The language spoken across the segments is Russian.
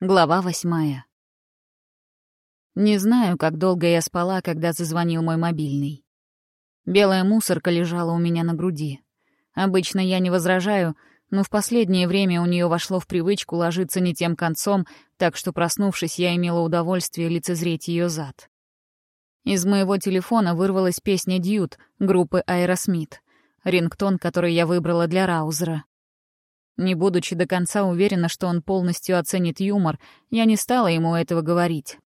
Глава восьмая. Не знаю, как долго я спала, когда зазвонил мой мобильный. Белая мусорка лежала у меня на груди. Обычно я не возражаю, но в последнее время у нее вошло в привычку ложиться не тем концом, так что, проснувшись, я имела удовольствие лицезреть ее зад. Из моего телефона вырвалась песня «Dude» группы «Aerosmith», рингтон, который я выбрала для Раузера. Не будучи до конца уверена, что он полностью оценит юмор, я не стала ему этого говорить.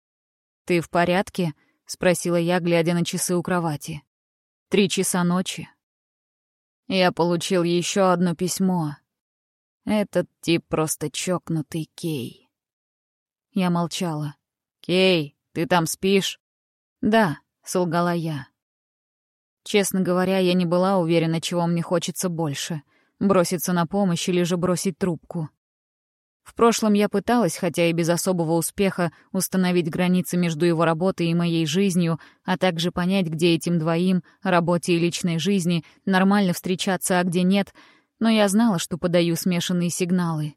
«Ты в порядке?» — спросила я, глядя на часы у кровати. «Три часа ночи». Я получил еще одно письмо. Этот тип просто чокнутый Кей. Я молчала. «Кей, ты там спишь?» «Да», — солгала я. Честно говоря, я не была уверена, чего мне хочется больше — броситься на помощь или же бросить трубку. В прошлом я пыталась, хотя и без особого успеха, установить границы между его работой и моей жизнью, а также понять, где этим двоим, работе и личной жизни, нормально встречаться, а где нет, но я знала, что подаю смешанные сигналы.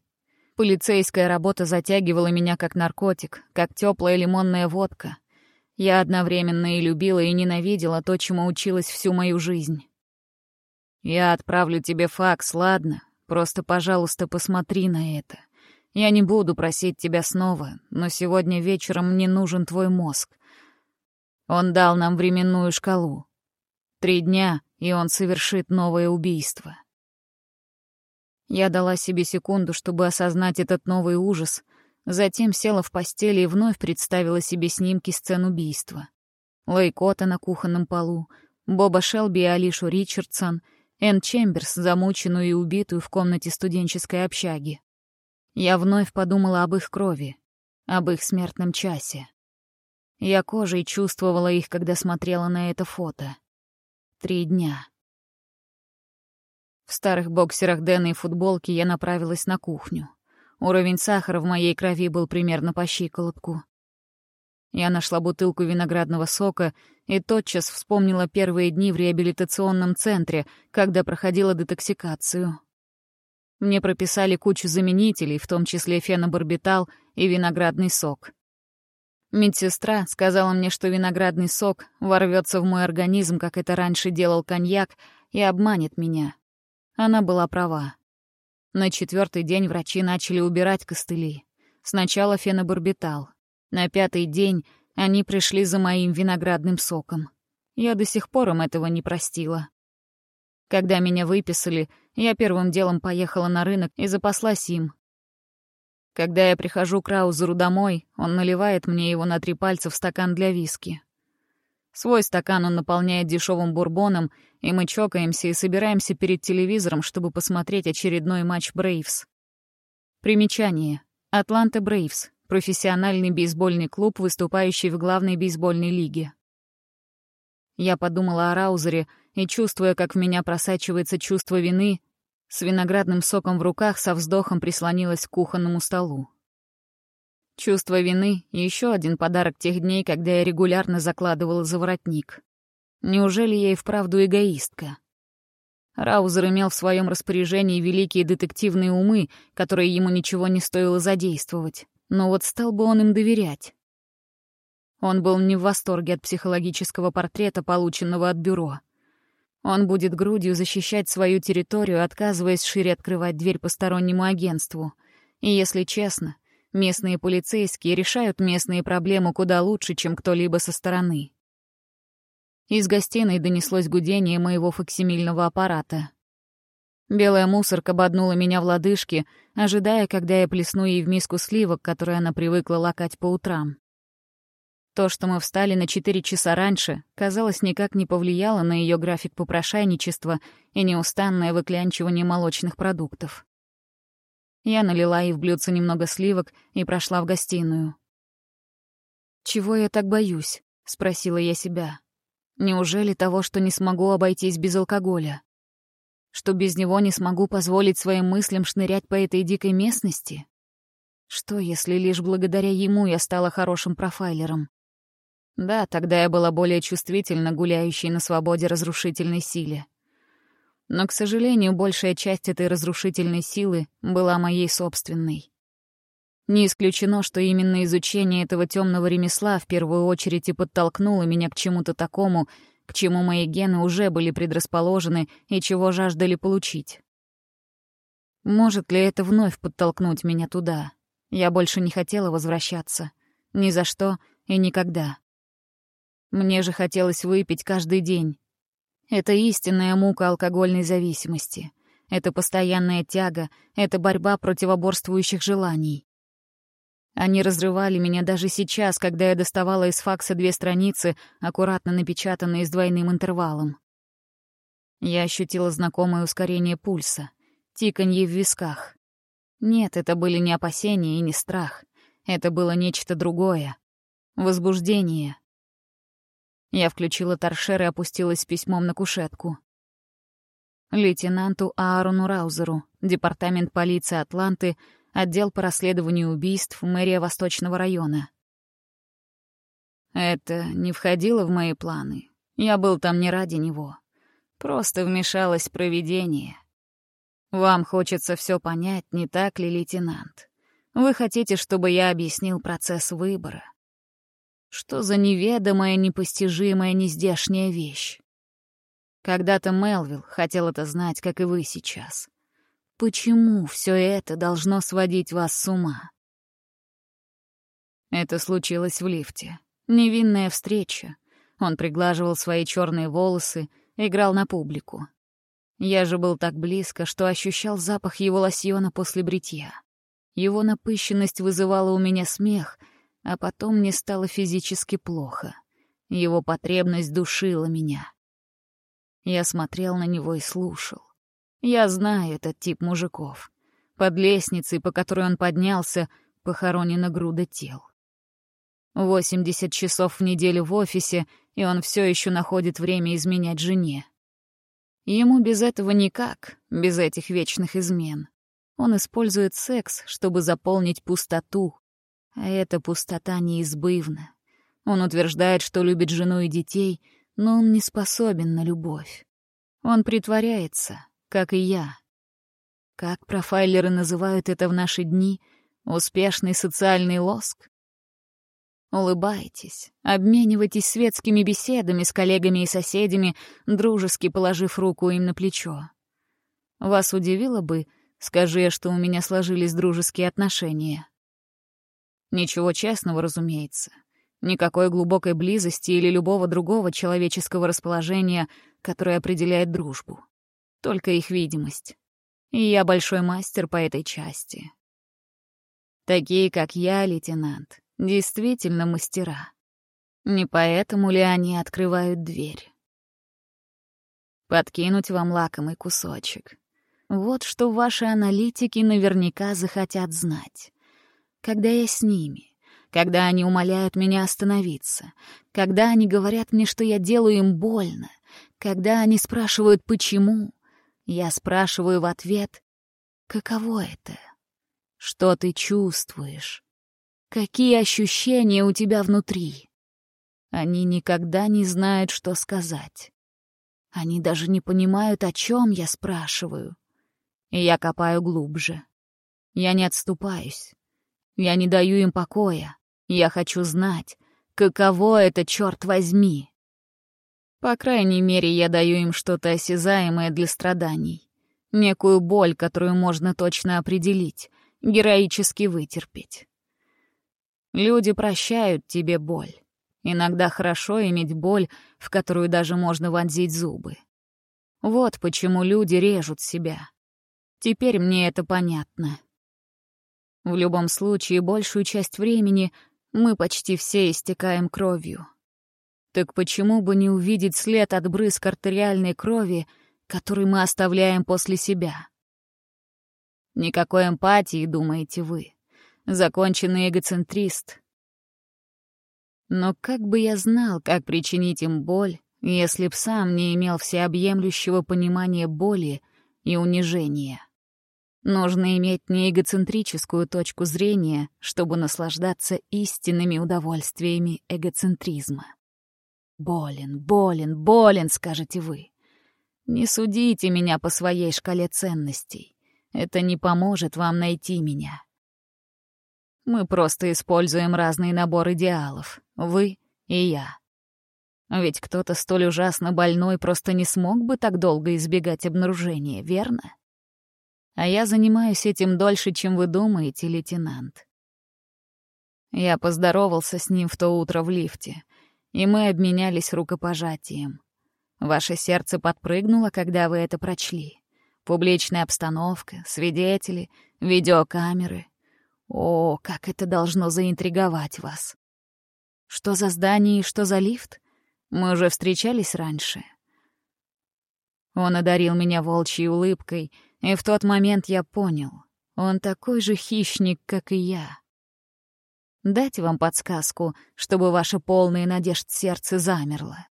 Полицейская работа затягивала меня как наркотик, как теплая лимонная водка. Я одновременно и любила, и ненавидела то, чему училась всю мою жизнь. Я отправлю тебе факс, ладно? Просто, пожалуйста, посмотри на это. Я не буду просить тебя снова, но сегодня вечером мне нужен твой мозг. Он дал нам временную шкалу. Три дня, и он совершит новое убийство. Я дала себе секунду, чтобы осознать этот новый ужас, затем села в постели и вновь представила себе снимки сцен убийства. Лейкота на кухонном полу, Боба Шелби и Алишу Ричардсон — Энн Чемберс, замученную и убитую в комнате студенческой общаги. Я вновь подумала об их крови, об их смертном часе. Я кожей чувствовала их, когда смотрела на это фото. Три дня. В старых боксерах Дэна и футболке я направилась на кухню. Уровень сахара в моей крови был примерно по щиколотку. Я нашла бутылку виноградного сока и тотчас вспомнила первые дни в реабилитационном центре, когда проходила детоксикацию. Мне прописали кучу заменителей, в том числе фенобарбитал и виноградный сок. Медсестра сказала мне, что виноградный сок ворвется в мой организм, как это раньше делал коньяк, и обманет меня. Она была права. На четвертый день врачи начали убирать костыли. Сначала фенобарбитал, на пятый день они пришли за моим виноградным соком. Я до сих пор им этого не простила. Когда меня выписали, я первым делом поехала на рынок и запаслась им. Когда я прихожу к Раузеру домой, он наливает мне его на три пальца в стакан для виски. Свой стакан он наполняет дешевым бурбоном, и мы чокаемся и собираемся перед телевизором, чтобы посмотреть очередной матч Брейвс. Примечание. Атланта Брейвс профессиональный бейсбольный клуб, выступающий в главной бейсбольной лиге. Я подумала о Раузере и, чувствуя, как в меня просачивается чувство вины, с виноградным соком в руках со вздохом прислонилась к кухонному столу. Чувство вины — еще один подарок тех дней, когда я регулярно закладывала за воротник. Неужели я и вправду эгоистка? Раузер имел в своем распоряжении великие детективные умы, которые ему ничего не стоило задействовать но вот стал бы он им доверять. Он был не в восторге от психологического портрета, полученного от бюро. Он будет грудью защищать свою территорию, отказываясь шире открывать дверь постороннему агентству. И если честно, местные полицейские решают местные проблемы куда лучше, чем кто-либо со стороны. Из гостиной донеслось гудение моего фоксимильного аппарата. Белая мусорка боднула меня в лодыжки, ожидая, когда я плесну ей в миску сливок, которые она привыкла лакать по утрам. То, что мы встали на четыре часа раньше, казалось, никак не повлияло на ее график попрошайничества и неустанное выклянчивание молочных продуктов. Я налила ей в блюдце немного сливок и прошла в гостиную. «Чего я так боюсь?» — спросила я себя. «Неужели того, что не смогу обойтись без алкоголя?» Что без него не смогу позволить своим мыслям шнырять по этой дикой местности? Что, если лишь благодаря ему я стала хорошим профайлером? Да, тогда я была более чувствительна гуляющей на свободе разрушительной силе. Но, к сожалению, большая часть этой разрушительной силы была моей собственной. Не исключено, что именно изучение этого темного ремесла в первую очередь и подтолкнуло меня к чему-то такому, к чему мои гены уже были предрасположены и чего жаждали получить. Может ли это вновь подтолкнуть меня туда? Я больше не хотела возвращаться. Ни за что и никогда. Мне же хотелось выпить каждый день. Это истинная мука алкогольной зависимости. Это постоянная тяга, это борьба противоборствующих желаний. Они разрывали меня даже сейчас, когда я доставала из факса две страницы, аккуратно напечатанные с двойным интервалом. Я ощутила знакомое ускорение пульса, тиканье в висках. Нет, это были не опасения и не страх. Это было нечто другое. Возбуждение. Я включила торшер и опустилась с письмом на кушетку. Лейтенанту Аарону Раузеру, департамент полиции Атланты, отдел по расследованию убийств мэрия Восточного района. Это не входило в мои планы. Я был там не ради него. Просто вмешалось провидение. Вам хочется все понять, не так ли, лейтенант? Вы хотите, чтобы я объяснил процесс выбора? Что за неведомая, непостижимая, нездешняя вещь? Когда-то Мелвилл хотел это знать, как и вы сейчас. Почему все это должно сводить вас с ума? Это случилось в лифте. Невинная встреча. Он приглаживал свои черные волосы, играл на публику. Я же был так близко, что ощущал запах его лосьона после бритья. Его напыщенность вызывала у меня смех, а потом мне стало физически плохо. Его потребность душила меня. Я смотрел на него и слушал. Я знаю этот тип мужиков. Под лестницей, по которой он поднялся, похоронена груда тел. 80 часов в неделю в офисе, и он все еще находит время изменять жене. Ему без этого никак, без этих вечных измен. Он использует секс, чтобы заполнить пустоту, а эта пустота неизбывна. Он утверждает, что любит жену и детей, но он не способен на любовь. Он притворяется, как и я. Как профайлеры называют это в наши дни? Успешный социальный лоск? Улыбайтесь, обменивайтесь светскими беседами с коллегами и соседями, дружески положив руку им на плечо. Вас удивило бы, скажи я, что у меня сложились дружеские отношения. Ничего честного, разумеется. Никакой глубокой близости или любого другого человеческого расположения, которое определяет дружбу только их видимость. И я большой мастер по этой части. Такие, как я, лейтенант, действительно мастера. Не поэтому ли они открывают дверь? Подкинуть вам лакомый кусочек. Вот что ваши аналитики наверняка захотят знать. Когда я с ними, когда они умоляют меня остановиться, когда они говорят мне, что я делаю им больно, когда они спрашивают «почему?», я спрашиваю в ответ, каково это? Что ты чувствуешь? Какие ощущения у тебя внутри? Они никогда не знают, что сказать. Они даже не понимают, о чем я спрашиваю. И я копаю глубже. Я не отступаюсь. Я не даю им покоя. Я хочу знать, каково это, черт возьми. По крайней мере, я даю им что-то осязаемое для страданий. Некую боль, которую можно точно определить, героически вытерпеть. Люди прощают тебе боль. Иногда хорошо иметь боль, в которую даже можно вонзить зубы. Вот почему люди режут себя. Теперь мне это понятно. В любом случае, большую часть времени мы почти все истекаем кровью. Так почему бы не увидеть след от брызг артериальной крови, который мы оставляем после себя? Никакой эмпатии, думаете вы. Законченный эгоцентрист. Но как бы я знал, как причинить им боль, если б сам не имел всеобъемлющего понимания боли и унижения? Нужно иметь не эгоцентрическую точку зрения, чтобы наслаждаться истинными удовольствиями эгоцентризма. Болен, болен, болен, скажете вы. Не судите меня по своей шкале ценностей. Это не поможет вам найти меня. Мы просто используем разные наборы идеалов. Вы и я. Ведь кто-то столь ужасно больной просто не смог бы так долго избегать обнаружения, верно? А я занимаюсь этим дольше, чем вы думаете, лейтенант. Я поздоровался с ним в то утро в лифте, и мы обменялись рукопожатием. Ваше сердце подпрыгнуло, когда вы это прочли. Публичная обстановка, свидетели, видеокамеры. О, как это должно заинтриговать вас. Что за здание и что за лифт? Мы уже встречались раньше. Он одарил меня волчьей улыбкой, и в тот момент я понял, он такой же хищник, как и я. Дать вам подсказку, чтобы ваше полное надежд сердце замерло.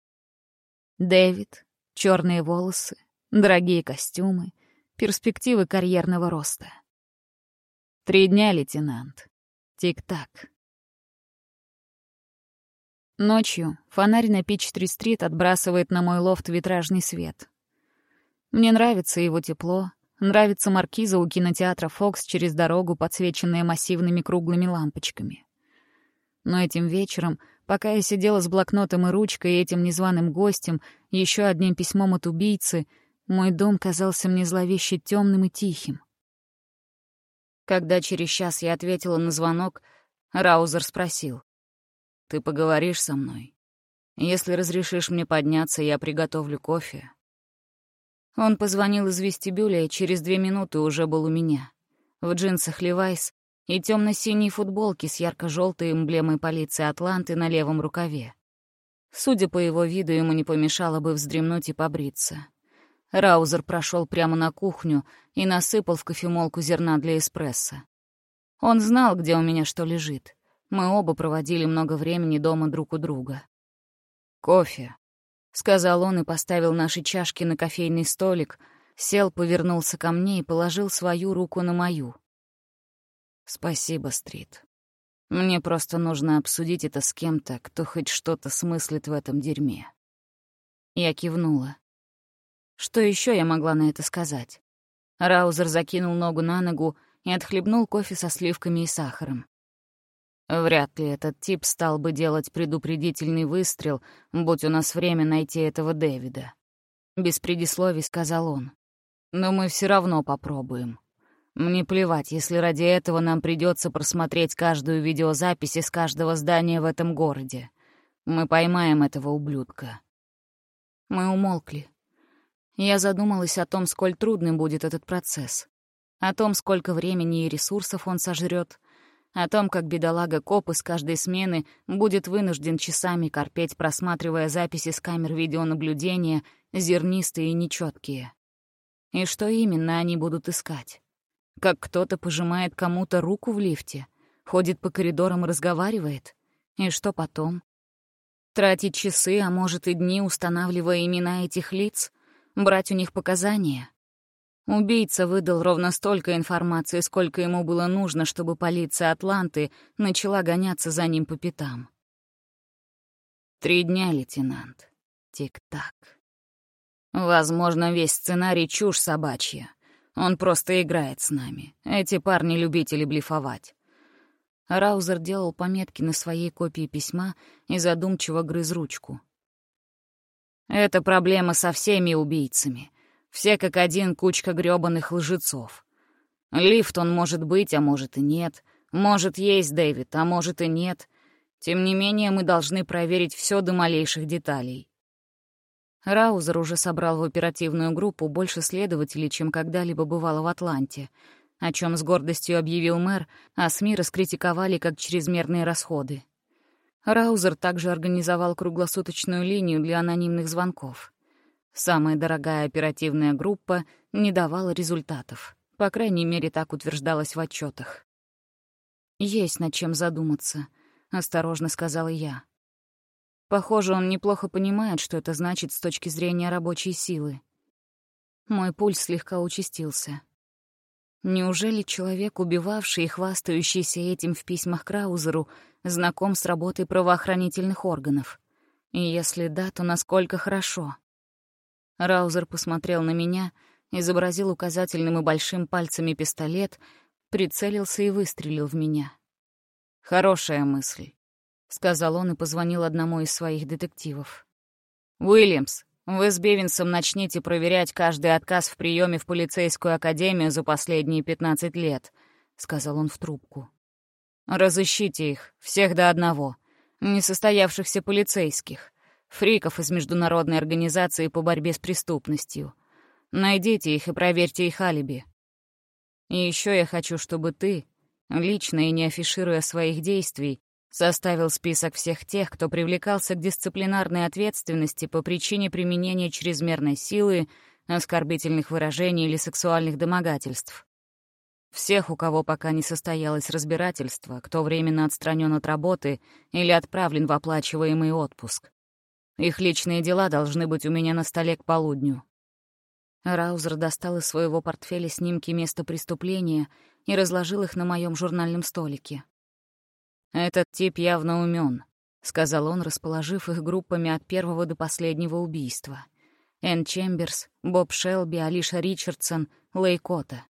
Дэвид, черные волосы, дорогие костюмы, перспективы карьерного роста. Три дня, лейтенант. Тик-так. Ночью фонарь на Пич-3-стрит отбрасывает на мой лофт витражный свет. Мне нравится его тепло, нравится маркиза у кинотеатра «Фокс» через дорогу, подсвеченная массивными круглыми лампочками. Но этим вечером, пока я сидела с блокнотом и ручкой и этим незваным гостем, еще одним письмом от убийцы, мой дом казался мне зловеще темным и тихим. Когда через час я ответила на звонок, Раузер спросил. «Ты поговоришь со мной? Если разрешишь мне подняться, я приготовлю кофе». Он позвонил из вестибюля и через две минуты уже был у меня. В джинсах Левайс и темно-синей футболке с ярко-желтой эмблемой полиции Атланты на левом рукаве. Судя по его виду, ему не помешало бы вздремнуть и побриться. Раузер прошел прямо на кухню и насыпал в кофемолку зерна для эспрессо. Он знал, где у меня что лежит. Мы оба проводили много времени дома друг у друга. «Кофе», — сказал он и поставил наши чашки на кофейный столик, сел, повернулся ко мне и положил свою руку на мою. «Спасибо, Стрит. Мне просто нужно обсудить это с кем-то, кто хоть что-то смыслит в этом дерьме». Я кивнула. Что еще я могла на это сказать? Раузер закинул ногу на ногу и отхлебнул кофе со сливками и сахаром. Вряд ли этот тип стал бы делать предупредительный выстрел, будь у нас время найти этого Дэвида. Без предисловий сказал он. Но мы все равно попробуем. Мне плевать, если ради этого нам придется просмотреть каждую видеозапись из каждого здания в этом городе. Мы поймаем этого ублюдка. Мы умолкли. Я задумалась о том, сколь трудным будет этот процесс, о том, сколько времени и ресурсов он сожрет, о том, как бедолага-коп из каждой смены будет вынужден часами корпеть, просматривая записи с камер видеонаблюдения, зернистые и нечеткие. И что именно они будут искать? Как кто-то пожимает кому-то руку в лифте, ходит по коридорам и разговаривает? И что потом? Тратить часы, а может и дни, устанавливая имена этих лиц — брать у них показания. Убийца выдал ровно столько информации, сколько ему было нужно, чтобы полиция Атланты начала гоняться за ним по пятам. Три дня, лейтенант. Тик-так. Возможно, весь сценарий чушь собачья. Он просто играет с нами. Эти парни — любители блефовать. Раузер делал пометки на своей копии письма и задумчиво грыз ручку. Это проблема со всеми убийцами. Все как один кучка грёбаных лжецов. Лифт он может быть, а может и нет. Может есть Дэвид, а может и нет. Тем не менее, мы должны проверить все до малейших деталей. Раузер уже собрал в оперативную группу больше следователей, чем когда-либо бывало в Атланте, о чем с гордостью объявил мэр, а СМИ раскритиковали как чрезмерные расходы. Раузер также организовал круглосуточную линию для анонимных звонков. Самая дорогая оперативная группа не давала результатов. По крайней мере, так утверждалось в отчетах. «Есть над чем задуматься», — осторожно сказала я. Похоже, он неплохо понимает, что это значит с точки зрения рабочей силы. Мой пульс слегка участился. Неужели человек, убивавший и хвастающийся этим в письмах Краузеру, знаком с работой правоохранительных органов? И если да, то насколько хорошо? Раузер посмотрел на меня, изобразил указательным и большим пальцами пистолет, прицелился и выстрелил в меня. Хорошая мысль», — сказал он и позвонил одному из своих детективов. «Уильямс, вы с Бевинсом начните проверять каждый отказ в приеме в полицейскую академию за последние 15 лет», — сказал он в трубку. «Разыщите их, всех до одного, несостоявшихся полицейских, фриков из Международной организации по борьбе с преступностью. Найдите их и проверьте их алиби. И еще я хочу, чтобы ты, лично и не афишируя своих действий, Составил список всех тех, кто привлекался к дисциплинарной ответственности по причине применения чрезмерной силы, оскорбительных выражений или сексуальных домогательств. Всех, у кого пока не состоялось разбирательство, кто временно отстранен от работы или отправлен в оплачиваемый отпуск. Их личные дела должны быть у меня на столе к полудню. Раузер достал из своего портфеля снимки места преступления и разложил их на моем журнальном столике. «Этот тип явно умен», — сказал он, расположив их группами от первого до последнего убийства. Энн Чемберс, Боб Шелби, Алиша Ричардсон, Лейкота.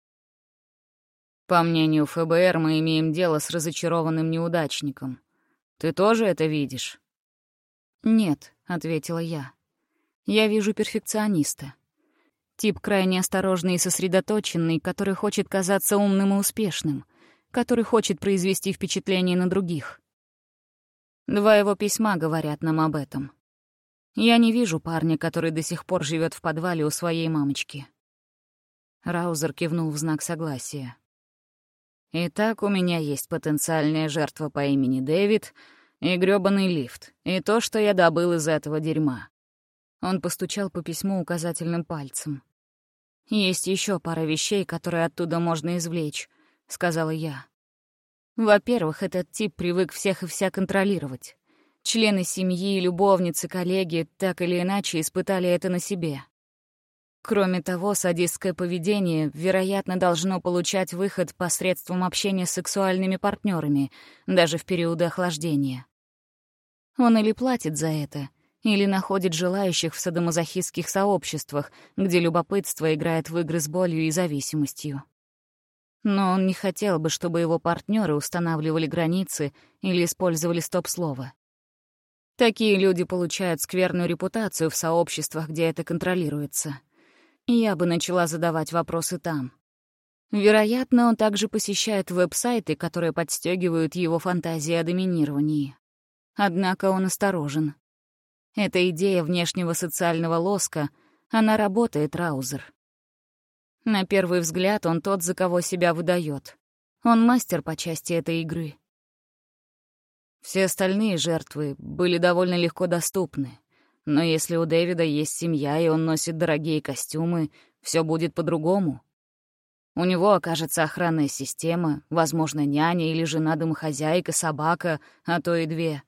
«По мнению ФБР, мы имеем дело с разочарованным неудачником. Ты тоже это видишь?» «Нет», — ответила я. «Я вижу перфекциониста. Тип крайне осторожный и сосредоточенный, который хочет казаться умным и успешным который хочет произвести впечатление на других. Два его письма говорят нам об этом. Я не вижу парня, который до сих пор живет в подвале у своей мамочки. Раузер кивнул в знак согласия. «Итак, у меня есть потенциальная жертва по имени Дэвид и грёбаный лифт, и то, что я добыл из этого дерьма». Он постучал по письму указательным пальцем. «Есть еще пара вещей, которые оттуда можно извлечь, — сказала я. Во-первых, этот тип привык всех и вся контролировать. Члены семьи, любовницы, коллеги так или иначе испытали это на себе. Кроме того, садистское поведение, вероятно, должно получать выход посредством общения с сексуальными партнерами, даже в периоды охлаждения. Он или платит за это, или находит желающих в садомазохистских сообществах, где любопытство играет в игры с болью и зависимостью. Но он не хотел бы, чтобы его партнеры устанавливали границы или использовали стоп-слово. Такие люди получают скверную репутацию в сообществах, где это контролируется. Я бы начала задавать вопросы там. Вероятно, он также посещает веб-сайты, которые подстегивают его фантазии о доминировании. Однако он осторожен. Эта идея внешнего социального лоска, она работает, Раузер. На первый взгляд он тот, за кого себя выдает. Он мастер по части этой игры. Все остальные жертвы были довольно легко доступны. Но если у Дэвида есть семья, и он носит дорогие костюмы, все будет по-другому. У него окажется охранная система, возможно, няня или жена-домохозяйка, собака, а то и две.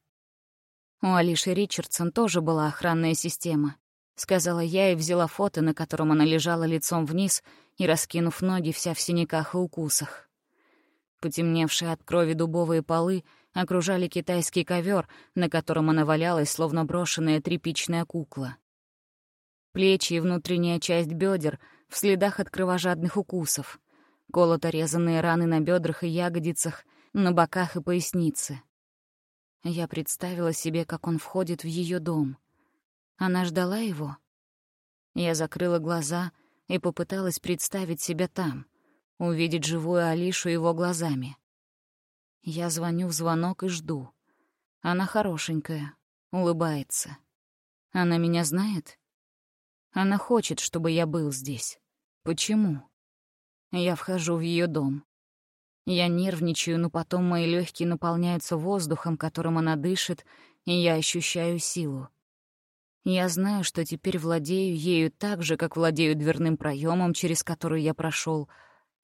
У Алиши Ричардсон тоже была охранная система. — сказала я и взяла фото, на котором она лежала лицом вниз и, раскинув ноги, вся в синяках и укусах. Потемневшие от крови дубовые полы окружали китайский ковер, на котором она валялась, словно брошенная тряпичная кукла. Плечи и внутренняя часть бедер в следах от кровожадных укусов, колото-резанные раны на бедрах и ягодицах, на боках и пояснице. Я представила себе, как он входит в ее дом — она ждала его? Я закрыла глаза и попыталась представить себя там, увидеть живую Алишу его глазами. Я звоню в звонок и жду. Она хорошенькая, улыбается. Она меня знает? Она хочет, чтобы я был здесь. Почему? Я вхожу в ее дом. Я нервничаю, но потом мои легкие наполняются воздухом, которым она дышит, и я ощущаю силу. Я знаю, что теперь владею ею так же, как владею дверным проемом, через который я прошел,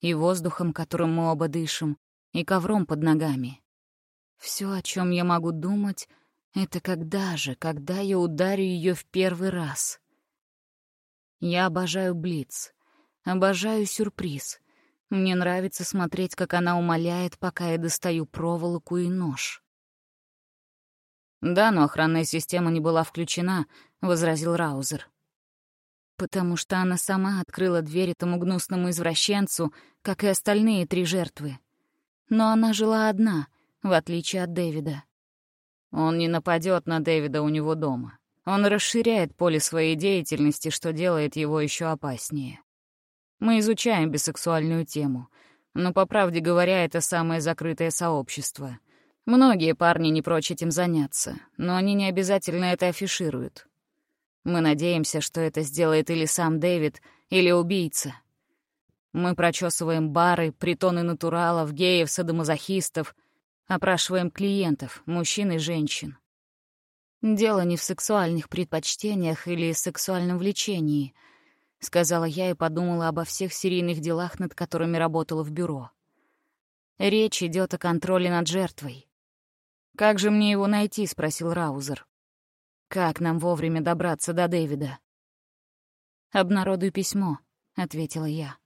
и воздухом, которым мы оба дышим, и ковром под ногами. Все, о чем я могу думать, это когда же, когда я ударю ее в первый раз. Я обожаю Блиц, обожаю сюрприз. Мне нравится смотреть, как она умоляет, пока я достаю проволоку и нож. «Да, но охранная система не была включена», — возразил Раузер. «Потому что она сама открыла дверь этому гнусному извращенцу, как и остальные три жертвы. Но она жила одна, в отличие от Дэвида. Он не нападет на Дэвида у него дома. Он расширяет поле своей деятельности, что делает его еще опаснее. Мы изучаем бисексуальную тему, но, по правде говоря, это самое закрытое сообщество. Многие парни не прочь этим заняться, но они не обязательно это афишируют. Мы надеемся, что это сделает или сам Дэвид, или убийца. Мы прочесываем бары, притоны натуралов, геев, садомазохистов, опрашиваем клиентов, мужчин и женщин. «Дело не в сексуальных предпочтениях или сексуальном влечении», — сказала я и подумала обо всех серийных делах, над которыми работала в бюро. «Речь идет о контроле над жертвой». «Как же мне его найти?» — спросил Раузер. «Как нам вовремя добраться до Дэвида?» «Обнародуй письмо», — ответила я.